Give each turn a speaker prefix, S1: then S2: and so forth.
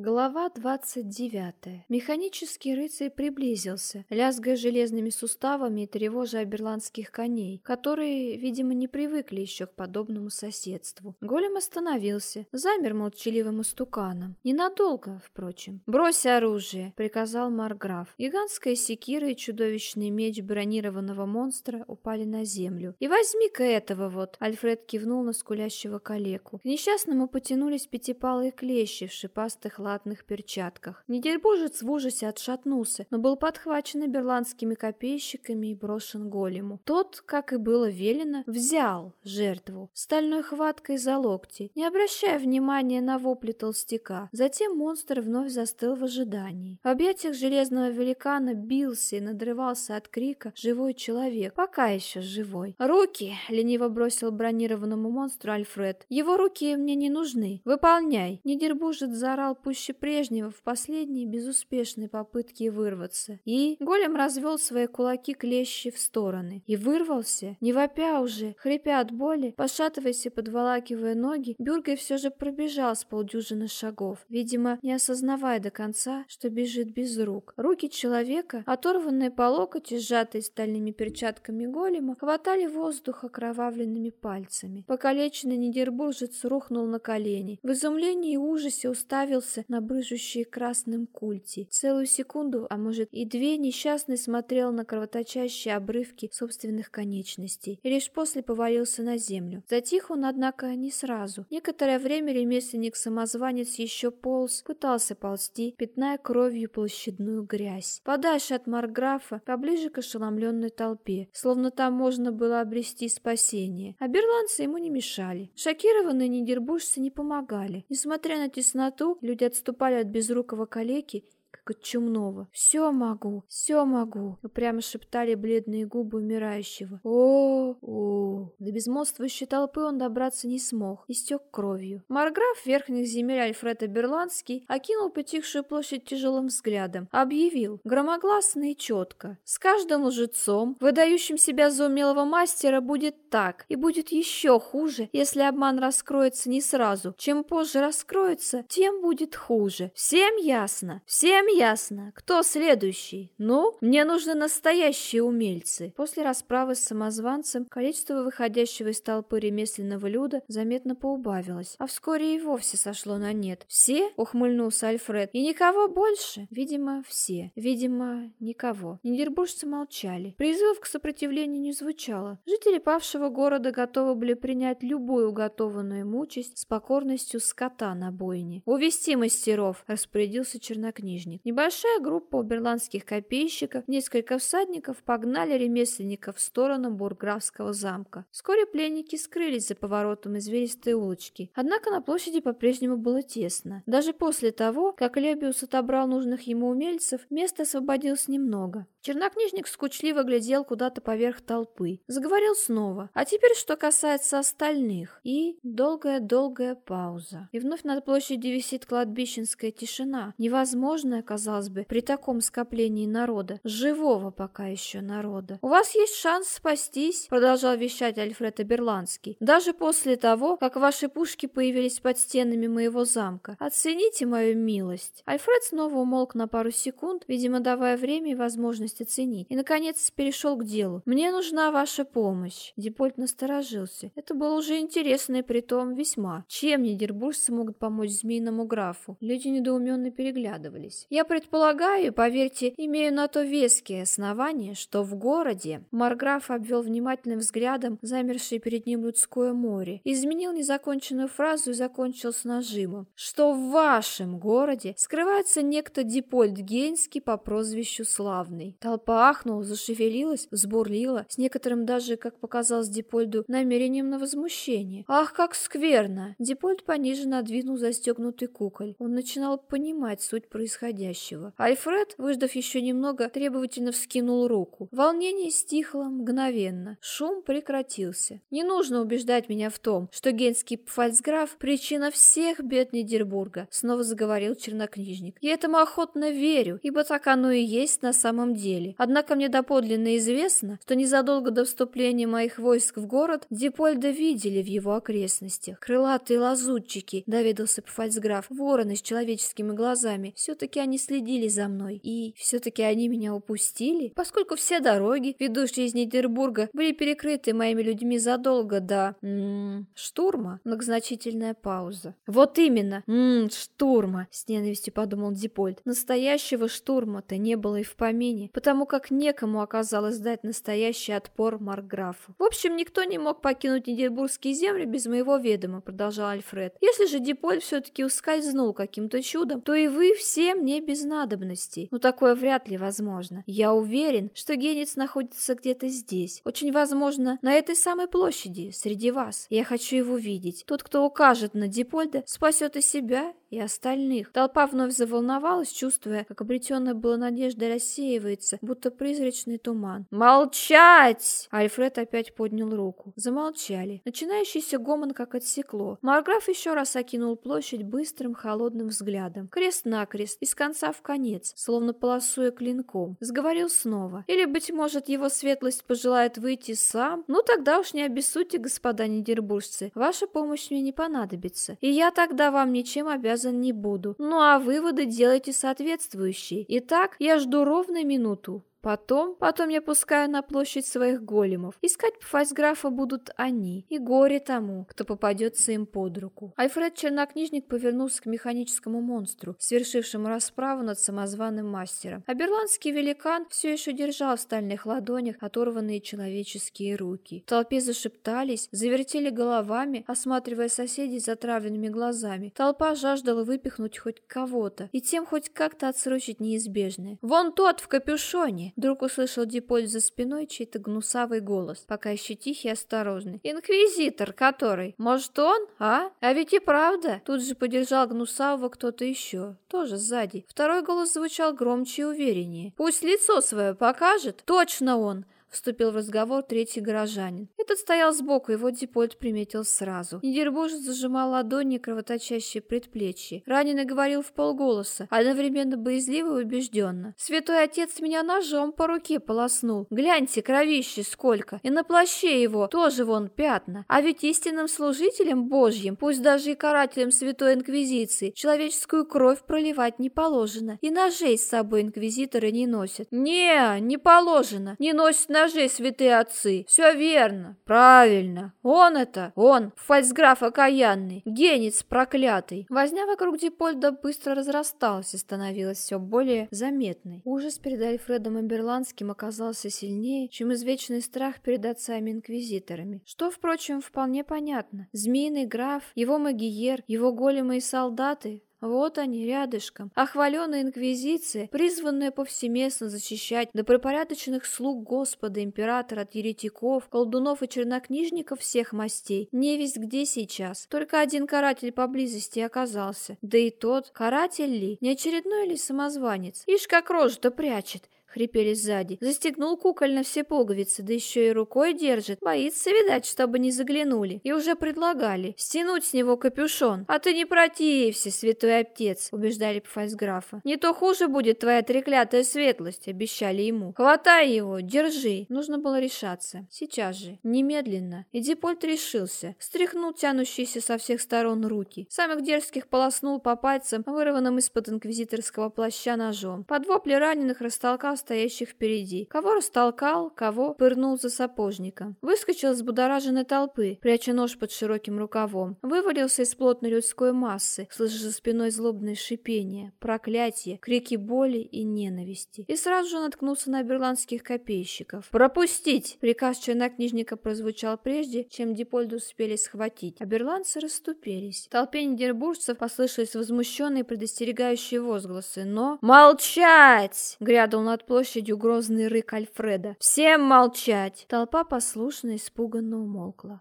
S1: Глава двадцать девятая. Механический рыцарь приблизился, лязгая железными суставами и тревожа оберландских коней, которые, видимо, не привыкли еще к подобному соседству. Голем остановился, замер молчаливым истуканом. Ненадолго, впрочем. «Брось оружие!» — приказал Марграф. Гигантская секира и чудовищный меч бронированного монстра упали на землю. «И возьми-ка этого вот!» — Альфред кивнул на скулящего калеку. К несчастному потянулись пятипалые клещи в шипастых латных перчатках. Недельбожец в ужасе отшатнулся, но был подхвачен берландскими копейщиками и брошен голему. Тот, как и было велено, взял жертву стальной хваткой за локти, не обращая внимания на вопли толстяка. Затем монстр вновь застыл в ожидании. В объятиях железного великана бился и надрывался от крика живой человек, пока еще живой. «Руки!» — лениво бросил бронированному монстру Альфред. «Его руки мне не нужны. Выполняй!» Недербужец заорал пусть пуще прежнего в последней безуспешной попытке вырваться. И голем развел свои кулаки клещи в стороны. И вырвался, не вопя уже, хрипя от боли, пошатываясь и подволакивая ноги, Бюргой все же пробежал с полдюжины шагов, видимо, не осознавая до конца, что бежит без рук. Руки человека, оторванные по локоть и сжатые стальными перчатками голема, хватали воздух окровавленными пальцами. Покалеченный недербуржец рухнул на колени. В изумлении и ужасе уставился на брыжущие красным культи. Целую секунду, а может и две, несчастный смотрел на кровоточащие обрывки собственных конечностей и лишь после повалился на землю. Затих он, однако, не сразу. Некоторое время ремесленник-самозванец еще полз, пытался ползти, пятная кровью площадную грязь. Подальше от Марграфа, поближе к ошеломленной толпе, словно там можно было обрести спасение. А берландцы ему не мешали. Шокированные нидербуржцы не помогали. Несмотря на тесноту, люди отступали от безрукого калеки как от чумного. «Все могу, все могу!» Прямо шептали бледные губы умирающего. о о До безмолвствующей толпы он добраться не смог, истек кровью. Марграф верхних земель Альфреда Берландский окинул потихшую площадь тяжелым взглядом, объявил, громогласно и четко. «С каждым лжецом, выдающим себя за умелого мастера, будет так, и будет еще хуже, если обман раскроется не сразу. Чем позже раскроется, тем будет хуже. Всем ясно? Всем ясно. Кто следующий? Ну, мне нужны настоящие умельцы. После расправы с самозванцем количество выходящего из толпы ремесленного люда заметно поубавилось, а вскоре и вовсе сошло на нет. Все? Ухмыльнулся Альфред. И никого больше? Видимо, все. Видимо, никого. Нидербуржцы молчали. Призывов к сопротивлению не звучало. Жители павшего города готовы были принять любую уготованную участь с покорностью скота на бойне. «Увести мастеров!» — распорядился чернокнижник. Небольшая группа уберландских копейщиков, несколько всадников погнали ремесленников в сторону бурграфского замка. Вскоре пленники скрылись за поворотом извилистой улочки. Однако на площади по-прежнему было тесно. Даже после того, как Лебиус отобрал нужных ему умельцев, места освободилось немного. Чернокнижник скучливо глядел куда-то поверх толпы. Заговорил снова. А теперь, что касается остальных. И долгая-долгая пауза. И вновь над площадью висит кладбищенская тишина. Невозможная, казалось бы, при таком скоплении народа. Живого пока еще народа. «У вас есть шанс спастись», — продолжал вещать Альфред Аберландский. «Даже после того, как ваши пушки появились под стенами моего замка. Оцените мою милость». Альфред снова умолк на пару секунд, видимо, давая время и возможность оценить. И, наконец, перешел к делу. «Мне нужна ваша помощь». Дипольт насторожился. Это было уже интересно и притом весьма. Чем нидербуржцы могут помочь змеиному графу? Люди недоуменно переглядывались. Я предполагаю, поверьте, имею на то веские основания, что в городе Марграф обвел внимательным взглядом замершее перед ним людское море, изменил незаконченную фразу и закончил с нажимом, что в вашем городе скрывается некто Дипольд Гейнский по прозвищу Славный. Толпа ахнула, зашевелилась, взбурлила, с некоторым даже, как показалось Дипольду, намерением на возмущение. Ах, как скверно! Дипольд пониже надвинул застегнутый куколь. Он начинал понимать суть происходящего происходящего. Альфред, выждав еще немного, требовательно вскинул руку. Волнение стихло мгновенно. Шум прекратился. Не нужно убеждать меня в том, что генский фальцграф – причина всех бед Нидербурга, снова заговорил чернокнижник. Я этому охотно верю, ибо так оно и есть на самом деле. Однако мне доподлинно известно, что незадолго до вступления моих войск в город Дипольда видели в его окрестностях. Крылатые лазутчики, доведался фальцграф, вороны с человеческими глазами. Все-таки они следили за мной, и все-таки они меня упустили, поскольку все дороги, ведущие из Нидербурга, были перекрыты моими людьми задолго до... М -м, штурма. Многозначительная пауза. Вот именно. Ммм, штурма, с ненавистью подумал Дипольд. Настоящего штурма-то не было и в помине, потому как некому оказалось дать настоящий отпор Маркграфу. В общем, никто не мог покинуть Нидербургские земли без моего ведома, продолжал Альфред. Если же Дипольд все-таки ускользнул каким-то чудом, то и вы все мне без надобности. Но такое вряд ли возможно. Я уверен, что Генец находится где-то здесь. Очень возможно, на этой самой площади, среди вас. Я хочу его видеть. Тот, кто укажет на Дипольда, спасет и себя, и остальных. Толпа вновь заволновалась, чувствуя, как обретенная была надежда рассеивается, будто призрачный туман. «Молчать!» Альфред опять поднял руку. Замолчали. Начинающийся гомон как отсекло. Марграф еще раз окинул площадь быстрым холодным взглядом. Крест-накрест, из конца в конец, словно полосуя клинком. Сговорил снова. Или, быть может, его светлость пожелает выйти сам? Ну, тогда уж не обессудьте, господа нидербуржцы. Ваша помощь мне не понадобится. И я тогда вам ничем обязан обязан не буду. Ну а выводы делайте соответствующие. Итак, я жду ровно минуту. Потом, потом я пускаю на площадь своих големов. Искать фальсграфа будут они, и горе тому, кто попадется им под руку. Альфред Чернокнижник повернулся к механическому монстру, свершившему расправу над самозваным мастером. А берландский великан все еще держал в стальных ладонях оторванные человеческие руки. В толпе зашептались, завертели головами, осматривая соседей затравленными глазами. Толпа жаждала выпихнуть хоть кого-то, и тем хоть как-то отсрочить неизбежное. «Вон тот в капюшоне!» Вдруг услышал Диполь за спиной чей-то гнусавый голос, пока еще тихий и осторожный. «Инквизитор который? Может, он, а? А ведь и правда!» Тут же поддержал гнусавого кто-то еще, тоже сзади. Второй голос звучал громче и увереннее. «Пусть лицо свое покажет! Точно он!» Вступил в разговор третий горожанин. Этот стоял сбоку, его Дипольд приметил сразу. Нидербуржец зажимал ладони кровоточащие предплечья. Раненый говорил в полголоса, одновременно боязливо и убежденно. «Святой отец меня ножом по руке полоснул. Гляньте, кровище сколько! И на плаще его тоже вон пятна. А ведь истинным служителем Божьим, пусть даже и карателем Святой Инквизиции, человеческую кровь проливать не положено. И ножей с собой инквизиторы не носят. Не, не положено. Не носят ножей святые отцы. Все верно, правильно. Он это, он, фальцграф окаянный, генец проклятый. Возня вокруг Дипольда быстро разрасталась и становилась все более заметной. Ужас перед Альфредом Эберландским оказался сильнее, чем извечный страх перед отцами-инквизиторами. Что, впрочем, вполне понятно. Змеиный граф, его магиер, его големы и солдаты вот они, рядышком. А хваленая инквизиция, призванная повсеместно защищать добропорядочных слуг Господа Императора от еретиков, колдунов и чернокнижников всех мастей, не весь где сейчас. Только один каратель поблизости оказался. Да и тот, каратель ли, не очередной ли самозванец? Ишь, как рожу-то прячет хрипели сзади. Застегнул кукольно все пуговицы, да еще и рукой держит. Боится, видать, чтобы не заглянули. И уже предлагали стянуть с него капюшон. А ты не протився, святой отец, убеждали пфальцграфа. Не то хуже будет твоя треклятая светлость, обещали ему. Хватай его, держи. Нужно было решаться. Сейчас же. Немедленно. И Дипольт решился. Стряхнул тянущиеся со всех сторон руки. Самых дерзких полоснул по пальцам, вырванным из-под инквизиторского плаща ножом. Под вопли раненых растолкал стоящих впереди. Кого растолкал, кого пырнул за сапожника. Выскочил с будораженной толпы, пряча нож под широким рукавом. Вывалился из плотной людской массы, слыша за спиной злобное шипение, проклятие, крики боли и ненависти. И сразу же наткнулся на берландских копейщиков. «Пропустить!» Приказ чернокнижника прозвучал прежде, чем Дипольду успели схватить. А берландцы расступились. В толпе нидербуржцев послышались возмущенные предостерегающие возгласы, но... «Молчать!» — грядал над площадью грозный рык Альфреда. «Всем молчать!» Толпа послушно испуганно умолкла.